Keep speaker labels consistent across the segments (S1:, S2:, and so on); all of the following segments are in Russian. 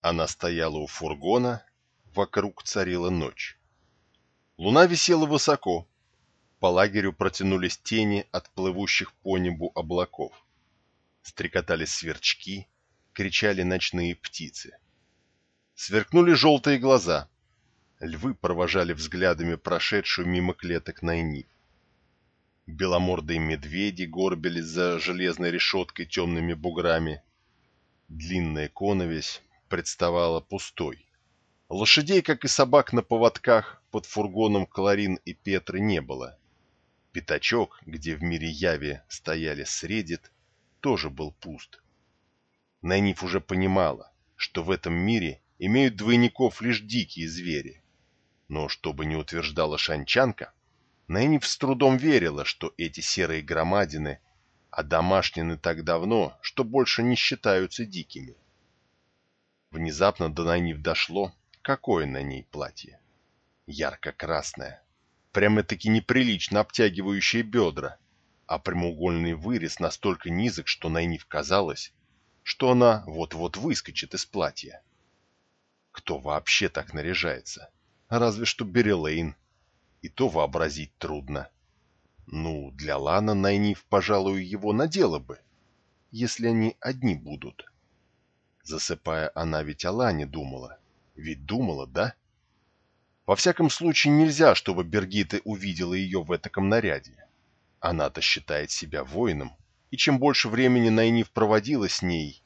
S1: Она стояла у фургона, вокруг царила ночь. Луна висела высоко, по лагерю протянулись тени от плывущих по небу облаков. Стрекотали сверчки, кричали ночные птицы. Сверкнули желтые глаза. Львы провожали взглядами прошедшую мимо клеток Найниф. Беломордые медведи горбились за железной решеткой темными буграми. Длинная коновесь представала пустой. Лошадей, как и собак на поводках, под фургоном Кларин и Петры не было. Пятачок, где в мире Яви стояли Средит, тоже был пуст. Найниф уже понимала, что в этом мире имеют двойников лишь дикие звери. Но, чтобы не утверждала Шанчанка, Найниф с трудом верила, что эти серые громадины одомашнены так давно, что больше не считаются дикими. Внезапно до Найниф дошло, какое на ней платье. Ярко-красное, прямо-таки неприлично обтягивающее бедра, а прямоугольный вырез настолько низок, что Найниф казалось, что она вот-вот выскочит из платья. Кто вообще так наряжается? Разве что Берелейн. И то вообразить трудно. Ну, для Лана Найниф, пожалуй, его надела бы, если они одни будут. Засыпая, она ведь о Лане думала. Ведь думала, да? Во всяком случае, нельзя, чтобы Бергита увидела ее в этаком наряде. Она-то считает себя воином, и чем больше времени Найниф проводила с ней,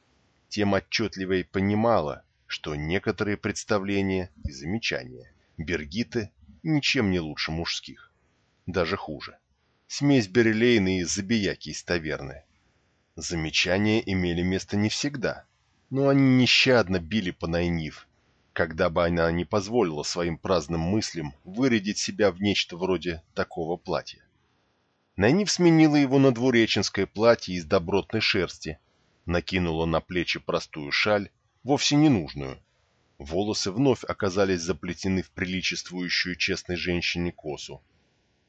S1: тем отчетливее понимала, что некоторые представления и замечания Бергиты ничем не лучше мужских. Даже хуже. Смесь Берелейна и Забияки из таверны. Замечания имели место не всегда, но они нещадно били по Найниф, когда бы она не позволила своим праздным мыслям вырядить себя в нечто вроде такого платья. Найниф сменила его на двуреченское платье из добротной шерсти, накинула на плечи простую шаль, вовсе ненужную. Волосы вновь оказались заплетены в приличествующую честной женщине косу.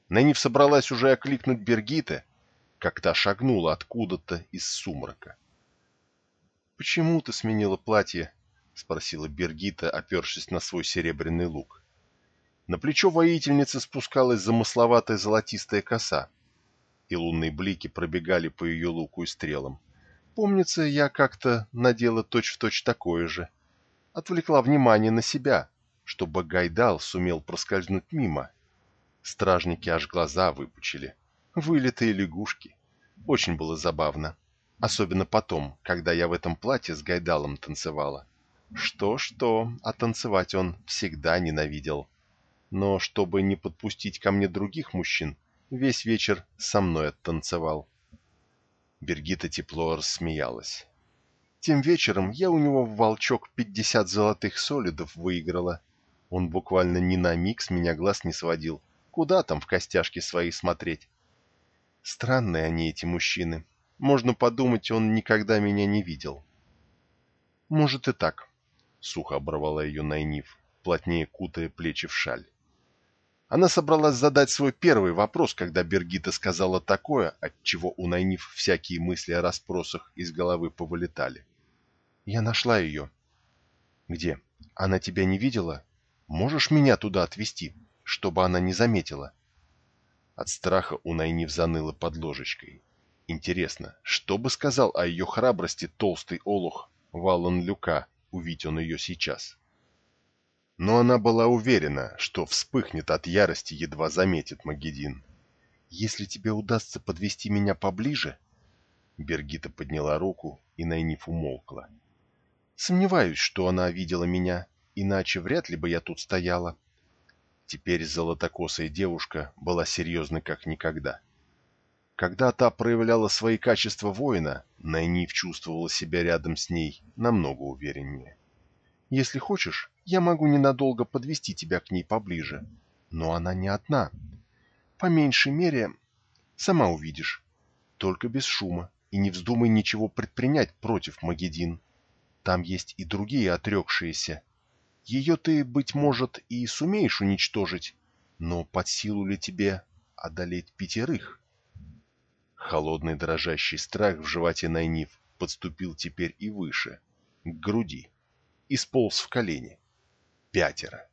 S1: Найниф собралась уже окликнуть Бергита, как та шагнула откуда-то из сумрака. «Почему ты сменила платье?» — спросила Бергита, опершись на свой серебряный лук. На плечо воительницы спускалась замысловатая золотистая коса, и лунные блики пробегали по ее луку и стрелам. Помнится, я как-то надела точь-в-точь точь такое же. Отвлекла внимание на себя, чтобы Гайдал сумел проскользнуть мимо. Стражники аж глаза выпучили. Вылитые лягушки. Очень было забавно. Особенно потом, когда я в этом платье с Гайдалом танцевала. Что-что, а танцевать он всегда ненавидел. Но чтобы не подпустить ко мне других мужчин, весь вечер со мной оттанцевал. Бергита тепло рассмеялась. Тем вечером я у него в волчок пятьдесят золотых солидов выиграла. Он буквально ни на миг с меня глаз не сводил. Куда там в костяшки свои смотреть? Странные они, эти мужчины. Можно подумать, он никогда меня не видел. Может и так, — сухо оборвала ее Найниф, плотнее кутая плечи в шаль. Она собралась задать свой первый вопрос, когда Бергита сказала такое, от чего у Найниф всякие мысли о расспросах из головы повылетали. «Я нашла ее». «Где? Она тебя не видела? Можешь меня туда отвезти, чтобы она не заметила?» От страха у Найниф заныло под ложечкой. Интересно, что бы сказал о ее храбрости толстый олух Валан Люка, увидеть он ее сейчас?» но она была уверена, что вспыхнет от ярости, едва заметит Магедин. «Если тебе удастся подвести меня поближе...» Бергита подняла руку, и Найниф умолкла. «Сомневаюсь, что она видела меня, иначе вряд ли бы я тут стояла». Теперь золотокосая девушка была серьезна как никогда. Когда та проявляла свои качества воина, Найниф чувствовала себя рядом с ней намного увереннее. «Если хочешь, я могу ненадолго подвести тебя к ней поближе, но она не одна. По меньшей мере, сама увидишь. Только без шума, и не вздумай ничего предпринять против Магедин. Там есть и другие отрекшиеся. Ее ты, быть может, и сумеешь уничтожить, но под силу ли тебе одолеть пятерых? Холодный дрожащий страх в животе Найниф подступил теперь и выше, к груди. и сполз в колени. Пятеро.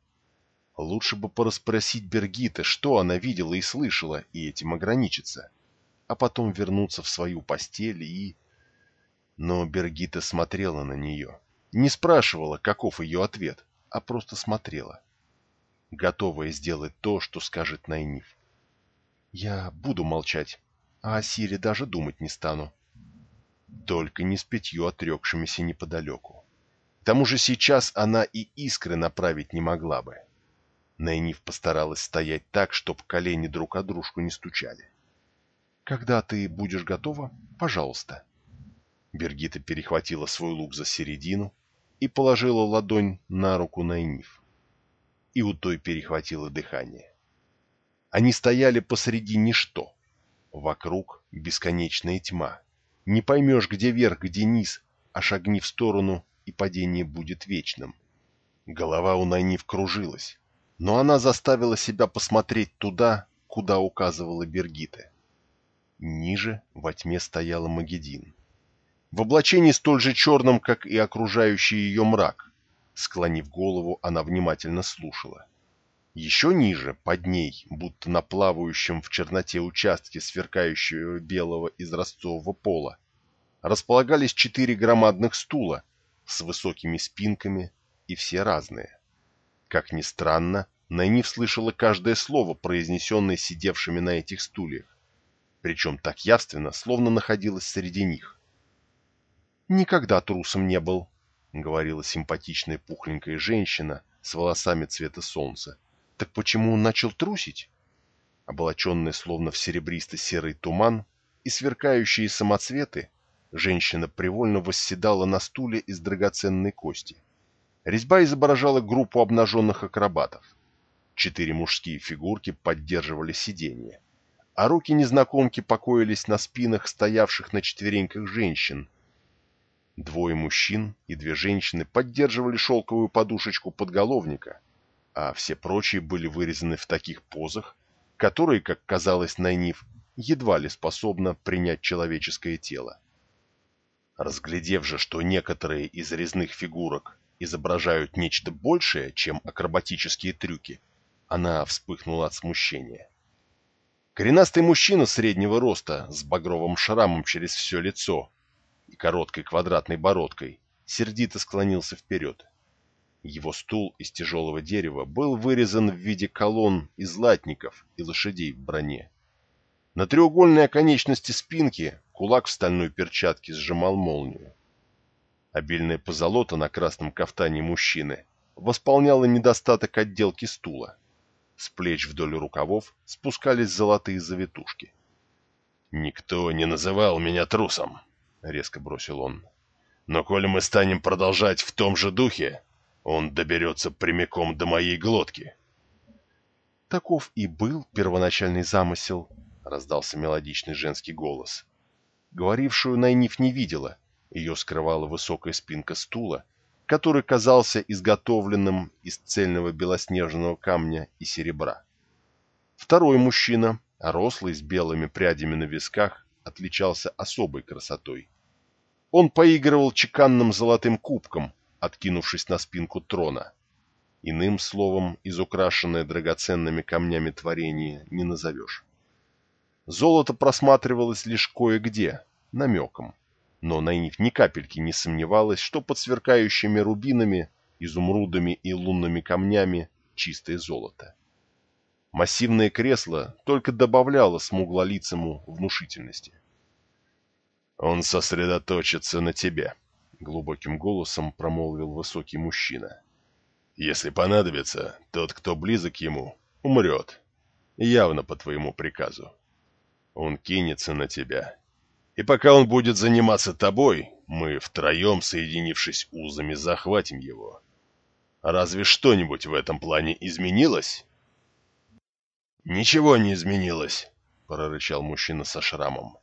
S1: Лучше бы порасспросить Бергита, что она видела и слышала, и этим ограничиться, а потом вернуться в свою постель и... Но Бергита смотрела на нее, не спрашивала, каков ее ответ, а просто смотрела, готовая сделать то, что скажет Найниф. «Я буду молчать, а о Сире даже думать не стану», только не с пятью отрекшимися неподалеку. К тому же сейчас она и искры направить не могла бы. Найниф постаралась стоять так, чтоб колени друг о дружку не стучали. «Когда ты будешь готова, пожалуйста». Бергита перехватила свой лук за середину и положила ладонь на руку Найниф. И у той перехватило дыхание. Они стояли посреди ничто. Вокруг бесконечная тьма, не поймешь, где верх, где низ, а шагни в сторону, и падение будет вечным. Голова у Найниф кружилась, но она заставила себя посмотреть туда, куда указывала Бергита. Ниже во тьме стояла Магедин. В облачении столь же черном, как и окружающий ее мрак. Склонив голову, она внимательно слушала. Еще ниже, под ней, будто на плавающем в черноте участке сверкающего белого изразцового пола, располагались четыре громадных стула с высокими спинками и все разные. Как ни странно, Найниф слышала каждое слово, произнесенное сидевшими на этих стульях, причем так явственно, словно находилась среди них. «Никогда трусом не был», — говорила симпатичная пухленькая женщина с волосами цвета солнца, так почему он начал трусить? Облаченная словно в серебристо-серый туман и сверкающие самоцветы, женщина привольно восседала на стуле из драгоценной кости. Резьба изображала группу обнаженных акробатов. Четыре мужские фигурки поддерживали сиденье, а руки незнакомки покоились на спинах стоявших на четвереньках женщин. Двое мужчин и две женщины поддерживали шелковую подушечку подголовника — а все прочие были вырезаны в таких позах, которые, как казалось Найниф, едва ли способна принять человеческое тело. Разглядев же, что некоторые из резных фигурок изображают нечто большее, чем акробатические трюки, она вспыхнула от смущения. Коренастый мужчина среднего роста, с багровым шрамом через все лицо и короткой квадратной бородкой, сердито склонился вперед. Его стул из тяжелого дерева был вырезан в виде колонн из латников и лошадей в броне. На треугольной оконечности спинки кулак в стальной перчатке сжимал молнию. Обильная позолота на красном кафтане мужчины восполняла недостаток отделки стула. С плеч вдоль рукавов спускались золотые завитушки. «Никто не называл меня трусом», — резко бросил он. «Но коли мы станем продолжать в том же духе, он доберется прямиком до моей глотки. Таков и был первоначальный замысел, раздался мелодичный женский голос. Говорившую Найниф не видела, ее скрывала высокая спинка стула, который казался изготовленным из цельного белоснежного камня и серебра. Второй мужчина, рослый с белыми прядями на висках, отличался особой красотой. Он поигрывал чеканным золотым кубком, откинувшись на спинку трона. Иным словом, изукрашенное драгоценными камнями творение не назовешь. Золото просматривалось лишь кое-где, намеком, но Найниф ни капельки не сомневалась, что под сверкающими рубинами, изумрудами и лунными камнями чистое золото. Массивное кресло только добавляло смуглолицему внушительности. «Он сосредоточится на тебе», глубоким голосом промолвил высокий мужчина. Если понадобится, тот, кто близок ему, умрет. Явно по твоему приказу. Он кинется на тебя. И пока он будет заниматься тобой, мы втроем, соединившись узами, захватим его. Разве что-нибудь в этом плане изменилось? Ничего не изменилось, прорычал мужчина со шрамом.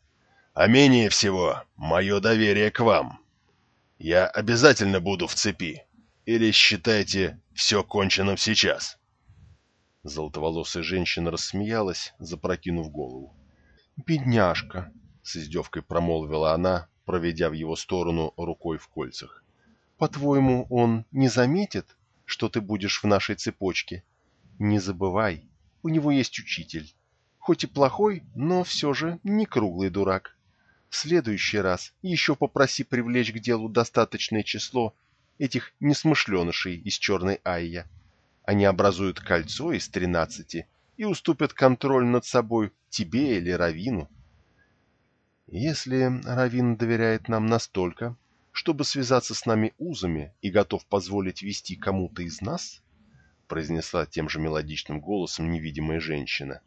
S1: А менее всего, мое доверие к вам. Я обязательно буду в цепи. Или считайте, все кончено сейчас?» Золотоволосая женщина рассмеялась, запрокинув голову. «Бедняжка!» — с издевкой промолвила она, проведя в его сторону рукой в кольцах.
S2: По-твоему, он не заметит, что ты будешь в нашей цепочке? Не забывай, у него есть учитель. Хоть и плохой, но все же не круглый дурак. В следующий раз еще попроси привлечь к делу достаточное число этих несмышленышей из черной Айя. Они образуют кольцо из тринадцати и уступят контроль над собой тебе или Равину. Если Равин доверяет нам настолько, чтобы связаться с нами узами и готов позволить вести кому-то из нас, произнесла тем же мелодичным голосом невидимая женщина,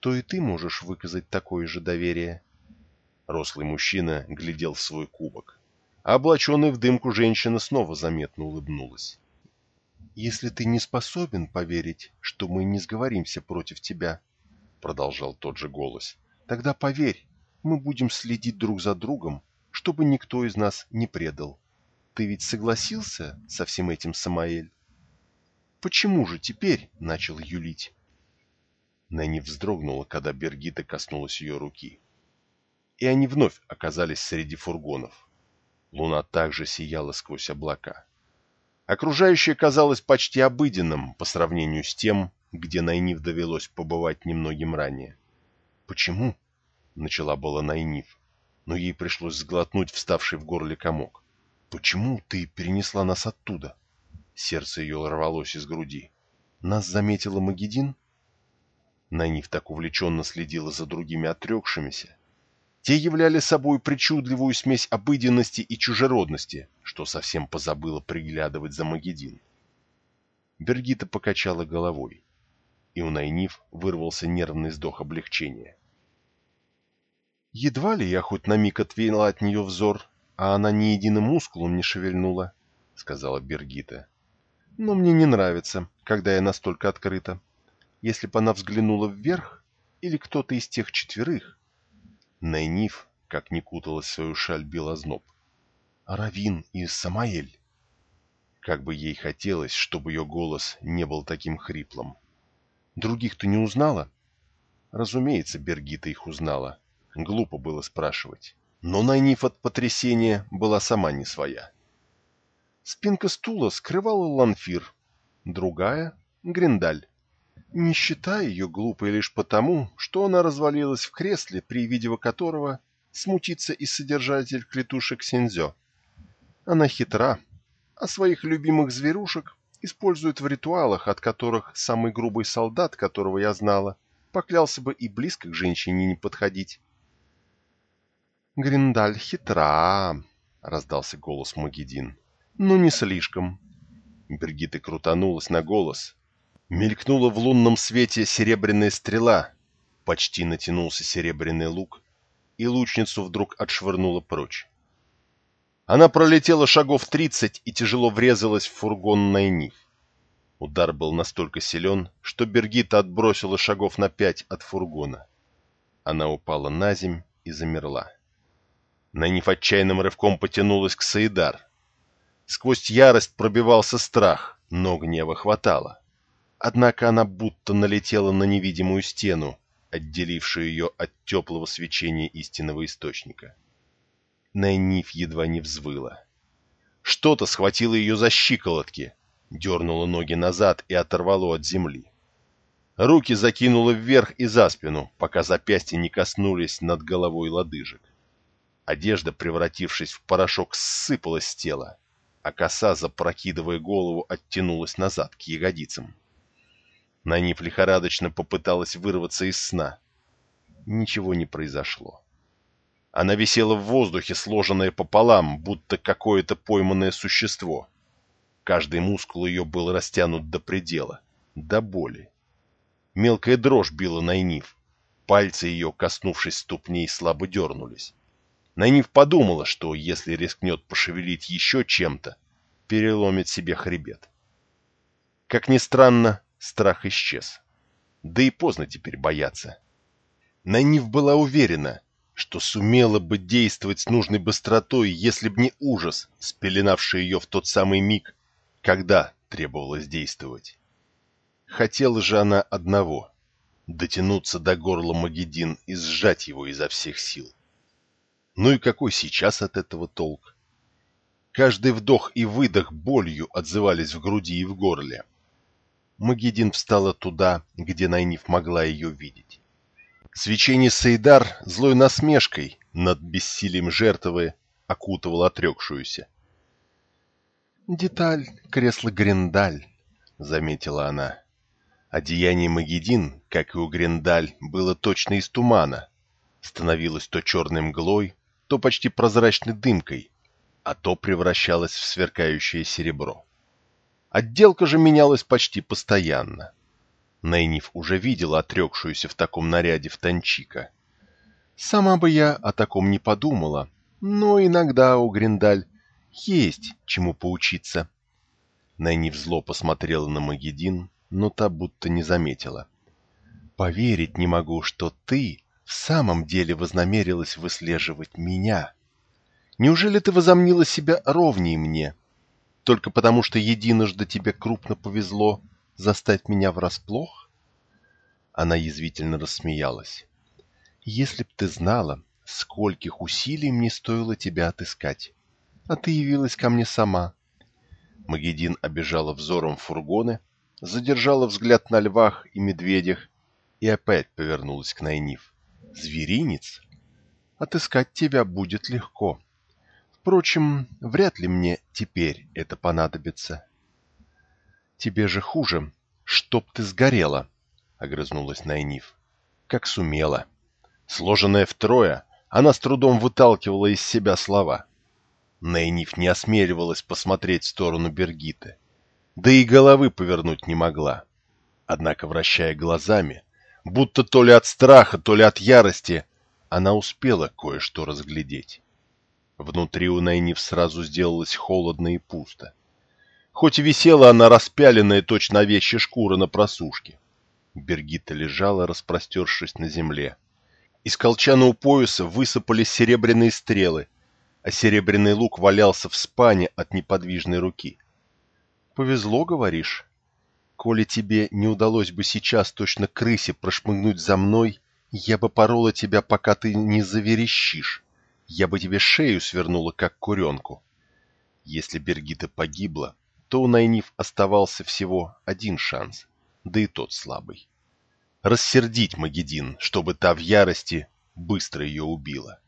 S2: то и ты можешь выказать такое же доверие. Рослый мужчина глядел в свой кубок. А облаченная в дымку женщина снова заметно улыбнулась. «Если ты не способен поверить, что мы не сговоримся против тебя», — продолжал тот же голос, — «тогда поверь, мы будем следить друг за другом, чтобы никто из нас не предал. Ты ведь согласился со всем этим, Самаэль?» «Почему же теперь?» — начал юлить. Нэнни вздрогнула, когда Бергита коснулась ее руки. И они вновь оказались среди фургонов. Луна также сияла сквозь облака. Окружающее казалось почти обыденным по сравнению с тем, где Найниф довелось побывать немногим ранее. «Почему?» — начала была Найниф, но ей пришлось сглотнуть вставший в горле комок. «Почему ты перенесла нас оттуда?» Сердце ее рвалось из груди. «Нас заметила Магедин?» Найниф так увлеченно следила за другими отрекшимися, те являли собой причудливую смесь обыденности и чужеродности, что совсем позабыла приглядывать за Магедин. Бергита покачала головой, и у Найниф вырвался нервный вздох облегчения. «Едва ли я хоть на миг отвела от нее взор, а она ни единым мускулом не шевельнула», — сказала Бергита. «Но мне не нравится, когда я настолько открыта. Если бы она взглянула вверх, или кто-то из тех четверых, Найниф, как не куталась свою шаль белозноб. Равин и Самаэль. Как бы ей хотелось, чтобы ее голос не был таким хриплым. Других ты не узнала? Разумеется, Бергита их узнала. Глупо было спрашивать. Но Найниф от потрясения была сама не своя. Спинка стула скрывала ланфир, другая — гриндаль не считая ее глупой лишь потому, что она развалилась в кресле, при виде которого смутится и содержатель клетушек Синзё. Она хитра, а своих любимых зверушек использует в ритуалах, от которых самый грубый солдат, которого я знала, поклялся бы и близко к женщине не подходить. «Гриндаль хитра», — раздался голос Магедин. «Но не слишком». Бригитта крутанулась на голос, Мелькнула в лунном свете серебряная стрела, почти натянулся серебряный лук, и лучницу вдруг отшвырнула прочь. Она пролетела шагов тридцать и тяжело врезалась в фургон Найниф. Удар был настолько силен, что Бергита отбросила шагов на пять от фургона. Она упала на земь и замерла. Найниф отчаянным рывком потянулась к Саидар. Сквозь ярость пробивался страх, но гнева хватало. Однако она будто налетела на невидимую стену, отделившую ее от теплого свечения истинного источника. Найниф едва не взвыла. Что-то схватило ее за щиколотки, дернуло ноги назад и оторвало от земли. Руки закинуло вверх и за спину, пока запястья не коснулись над головой лодыжек. Одежда, превратившись в порошок, ссыпалась с тела, а коса, запрокидывая голову, оттянулась назад к ягодицам. Нанив лихорадочно попыталась вырваться из сна. Ничего не произошло. Она висела в воздухе, сложенная пополам, будто какое-то пойманное существо. Каждый мускул ее был растянут до предела, до боли. Мелкая дрожь била Найниф. Пальцы ее, коснувшись ступней, слабо дернулись. Найниф подумала, что если рискнет пошевелить еще чем-то, переломит себе хребет. Как ни странно, страх исчез. Да и поздно теперь бояться. Найниф была уверена, что сумела бы действовать с нужной быстротой, если б не ужас, спеленавший ее в тот самый миг, когда требовалось действовать. Хотела же она одного — дотянуться до горла Магедин и сжать его изо всех сил. Ну и какой сейчас от этого толк?
S1: Каждый вдох и выдох болью отзывались в груди и в горле. Магедин встала туда, где Найниф могла ее видеть. Свечение Сейдар злой насмешкой над бессилием жертвы окутывал отрекшуюся. «Деталь кресла Гриндаль», — заметила она. Одеяние Магедин, как и у Гриндаль, было точно из тумана. Становилось то черной мглой, то почти прозрачной дымкой, а то превращалось в сверкающее серебро. Отделка же менялась почти постоянно. Найниф уже видела отрекшуюся в таком наряде в Танчика. Сама бы я о таком не подумала, но иногда у Гриндаль есть чему поучиться. Найниф зло посмотрела на Магедин, но та будто не заметила. «Поверить не могу, что ты в самом деле вознамерилась выслеживать меня. Неужели ты возомнила себя ровней мне, только потому что единожды тебе крупно повезло застать меня врасплох?» Она язвительно рассмеялась. «Если б ты знала, скольких усилий мне стоило тебя отыскать а ты явилась ко мне сама. Магедин обежала взором фургоны, задержала взгляд на львах и медведях и опять повернулась к Найниф. «Зверинец? Отыскать тебя будет легко. Впрочем, вряд ли мне теперь это понадобится». «Тебе же хуже, чтоб ты сгорела», — огрызнулась Найниф. «Как сумела». Сложенная втрое, она с трудом выталкивала из себя слова — Нейниф не осмеливалась посмотреть в сторону Бергиты, да и головы повернуть не могла. Однако, вращая глазами, будто то ли от страха, то ли от ярости, она успела кое-что разглядеть. Внутри у Найниф сразу сделалось холодно и пусто. Хоть и висела она распяленная точно овечья шкура на просушке. Бергита лежала, распростершись на земле. Из колчана у пояса высыпались серебряные стрелы, а серебряный лук валялся в спане от неподвижной руки. «Повезло, говоришь? Коли тебе не удалось бы сейчас точно крысе прошмыгнуть за мной, я бы порола тебя, пока ты не заверещишь. Я бы тебе шею свернула, как куренку». Если Бергита погибла, то у Найниф оставался всего один шанс, да и тот слабый. Рассердить Магедин, чтобы та в ярости быстро ее убила.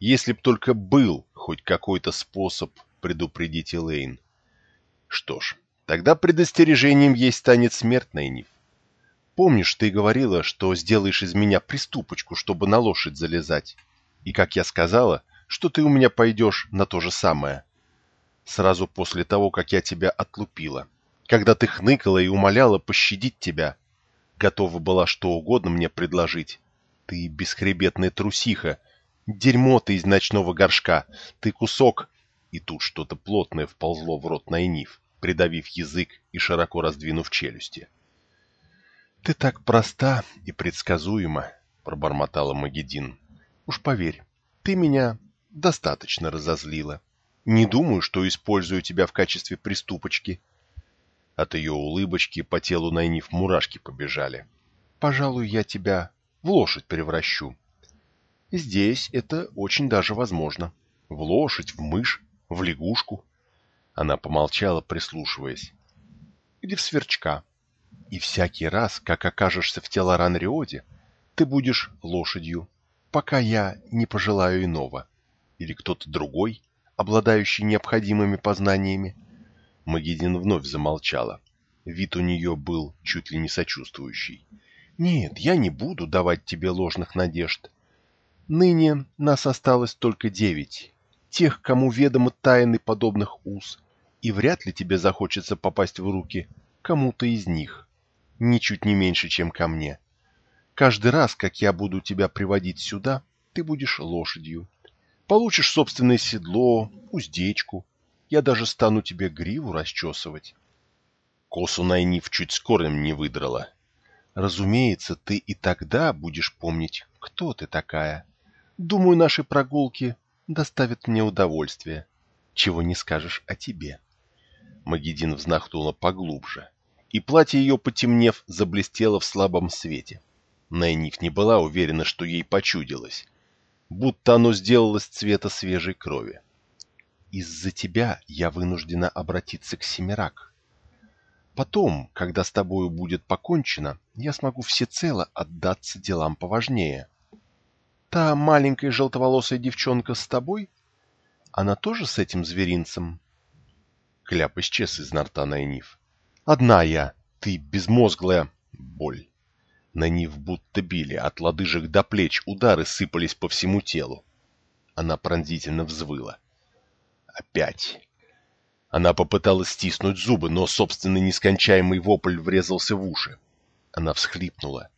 S1: Если б только был хоть какой-то способ предупредить Элейн. Что ж, тогда предостережением ей станет смерть Найниф. Помнишь, ты говорила, что сделаешь из меня приступочку, чтобы на лошадь залезать? И, как я сказала, что ты у меня пойдешь на то же самое. Сразу после того, как я тебя отлупила. Когда ты хныкала и умоляла пощадить тебя. Готова была что угодно мне предложить. Ты бесхребетная трусиха, Дерьмо ты из ночного горшка, ты кусок. И тут что-то плотное вползло в рот Найниф, придавив язык и широко раздвинув челюсти. Ты так проста и предсказуема, пробормотала Магедин. Уж поверь, ты меня достаточно разозлила. Не думаю, что использую тебя в качестве приступочки. От ее улыбочки по телу Найниф мурашки побежали. Пожалуй, я тебя в лошадь превращу. Здесь это очень даже возможно. В лошадь, в мышь, в лягушку. Она помолчала, прислушиваясь. Или в сверчка. И всякий раз, как окажешься в Телоран-Риоде, ты будешь лошадью, пока я не пожелаю иного. Или кто-то другой, обладающий необходимыми познаниями. Магедин вновь замолчала. Вид у нее был чуть ли не сочувствующий. «Нет, я не буду давать тебе ложных надежд. Ныне нас осталось только девять, тех, кому ведомы тайны подобных уз, и вряд ли тебе захочется попасть в руки кому-то из них, ничуть не меньше, чем ко мне. Каждый раз, как я буду тебя приводить сюда, ты будешь лошадью. Получишь собственное седло, уздечку. Я даже стану тебе гриву расчесывать. Косу Найниф чуть с корнем не выдрала. Разумеется, ты и тогда будешь помнить, кто ты такая. Думаю, наши прогулки доставят мне удовольствие. Чего не скажешь о тебе. Магедин вздохнула поглубже, и платье ее, потемнев, заблестело в слабом свете. Найниф не была уверена, что ей почудилось, будто оно сделалось цвета свежей крови.
S2: Из-за тебя я вынуждена обратиться к Семирак. Потом, когда с тобою будет покончено, я смогу всецело отдаться делам поважнее. Та маленькая желтоволосая девчонка с тобой? Она тоже с этим зверинцем?» Кляп исчез из рта Найниф. «Одна я, ты безмозглая боль». Найниф будто били, от лодыжек до плеч удары сыпались по всему телу. Она пронзительно взвыла. Опять. Она попыталась стиснуть зубы, но собственный нескончаемый вопль врезался в уши. Она всхлипнула.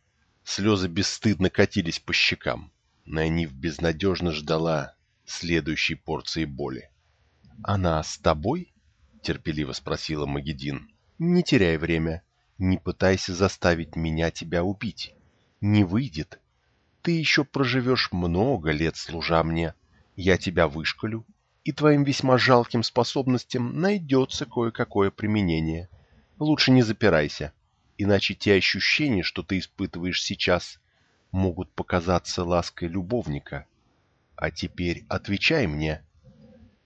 S2: Слезы бесстыдно катились по щекам. Найниф безнадежно ждала следующей порции боли. «Она с тобой?» — терпеливо спросила Магедин. «Не теряй время. Не пытайся заставить меня тебя убить. Не выйдет. Ты еще проживешь много лет, служа мне. Я тебя вышкалю, и твоим весьма жалким способностям найдется кое-какое применение. Лучше не запирайся, иначе те ощущения, что ты испытываешь сейчас, могут показаться лаской любовника. А теперь отвечай мне.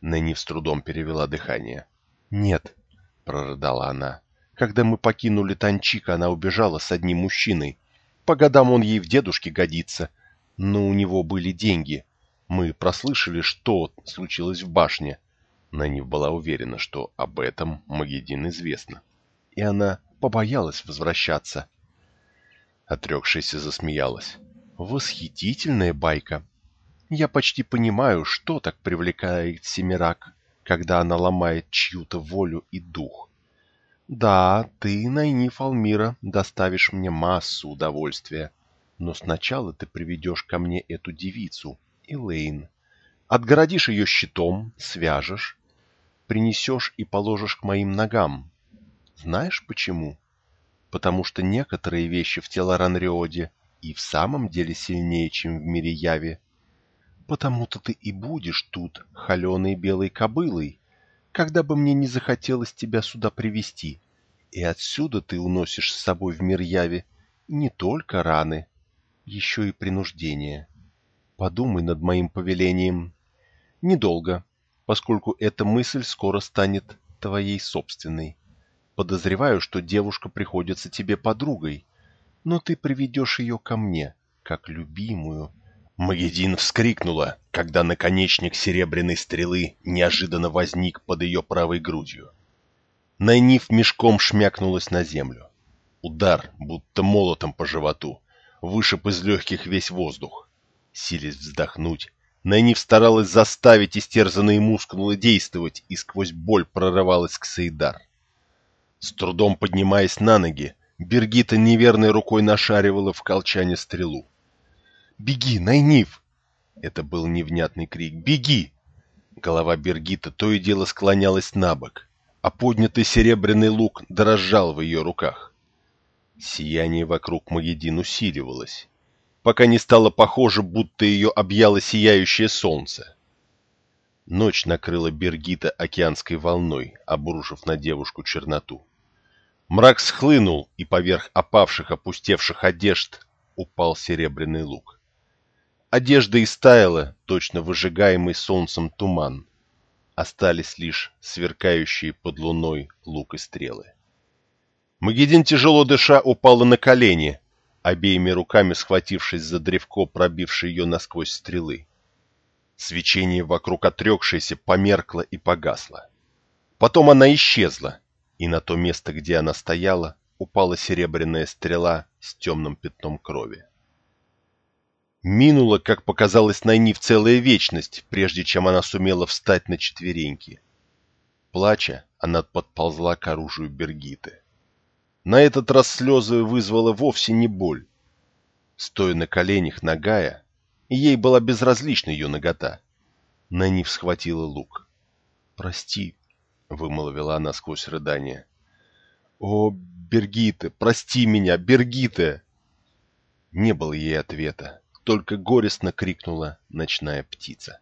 S2: Нэнни с трудом перевела дыхание. «Нет», — прорыдала она. «Когда мы покинули Танчика, она убежала с одним мужчиной. По годам он ей в дедушке годится, но у него были деньги. Мы прослышали, что случилось в башне. Нанив была уверена, что об этом Магедин известно. И она побоялась возвращаться. Отрекшаяся засмеялась. «Восхитительная байка. Я почти понимаю, что так привлекает Семирак когда она ломает чью-то волю и дух. Да, ты, Найниф Алмира, доставишь мне массу удовольствия, но сначала ты приведешь ко мне эту девицу, Элейн. Отгородишь ее щитом, свяжешь, принесешь и положишь к моим ногам. Знаешь почему? Потому что некоторые вещи в Телоранриоде и в самом деле сильнее, чем в мире Яви, Потому-то ты и будешь тут, холеной белой кобылой, когда бы мне не захотелось тебя сюда привести. И отсюда ты уносишь с собой в мир яви не только раны, еще и принуждение. Подумай над моим повелением. Недолго, поскольку эта мысль скоро станет твоей собственной. Подозреваю, что девушка приходится тебе подругой, но ты приведешь ее ко мне, как любимую, Магедин вскрикнула, когда наконечник серебряной стрелы неожиданно возник под ее правой грудью. Найниф мешком шмякнулась на землю. Удар, будто молотом по животу, вышиб из легких весь воздух. Силясь вздохнуть, Найниф старалась заставить истерзанные мускулы действовать, и сквозь боль прорывалась к Саидар. С трудом поднимаясь на ноги, Бергита неверной рукой нашаривала в колчане стрелу. «Беги, Найниф!» Это был невнятный крик. «Беги!» Голова Бергита то и дело склонялась на бок, а поднятый серебряный лук дрожал в ее руках. Сияние вокруг Магедин усиливалось, пока не стало похоже, будто ее объяло сияющее солнце. Ночь накрыла Бергита океанской волной, обрушив на девушку черноту. Мрак схлынул, и поверх опавших, опустевших одежд упал серебряный лук. Одежда истаяла, точно выжигаемый солнцем туман. Остались лишь сверкающие под луной лук и стрелы. Магедин, тяжело дыша, упала на колени, обеими руками схватившись за древко, пробившее ее насквозь стрелы. Свечение вокруг отрекшейся померкло и погасло. Потом она исчезла, и на то место, где она стояла, упала серебряная стрела с темным пятном крови. Минула, как показалось Найниф, целая вечность, прежде чем она сумела встать на четвереньки. Плача, она подползла к оружию Бергиты. На этот раз слезы вызвала вовсе не боль. Стоя на коленях, нагая, ей была безразлична ее нагота, Найниф схватила лук. «Прости», — вымолвила она сквозь рыдание. «О, Бергита, прости меня, Бергита!» Не было ей ответа только горестно крикнула ночная птица.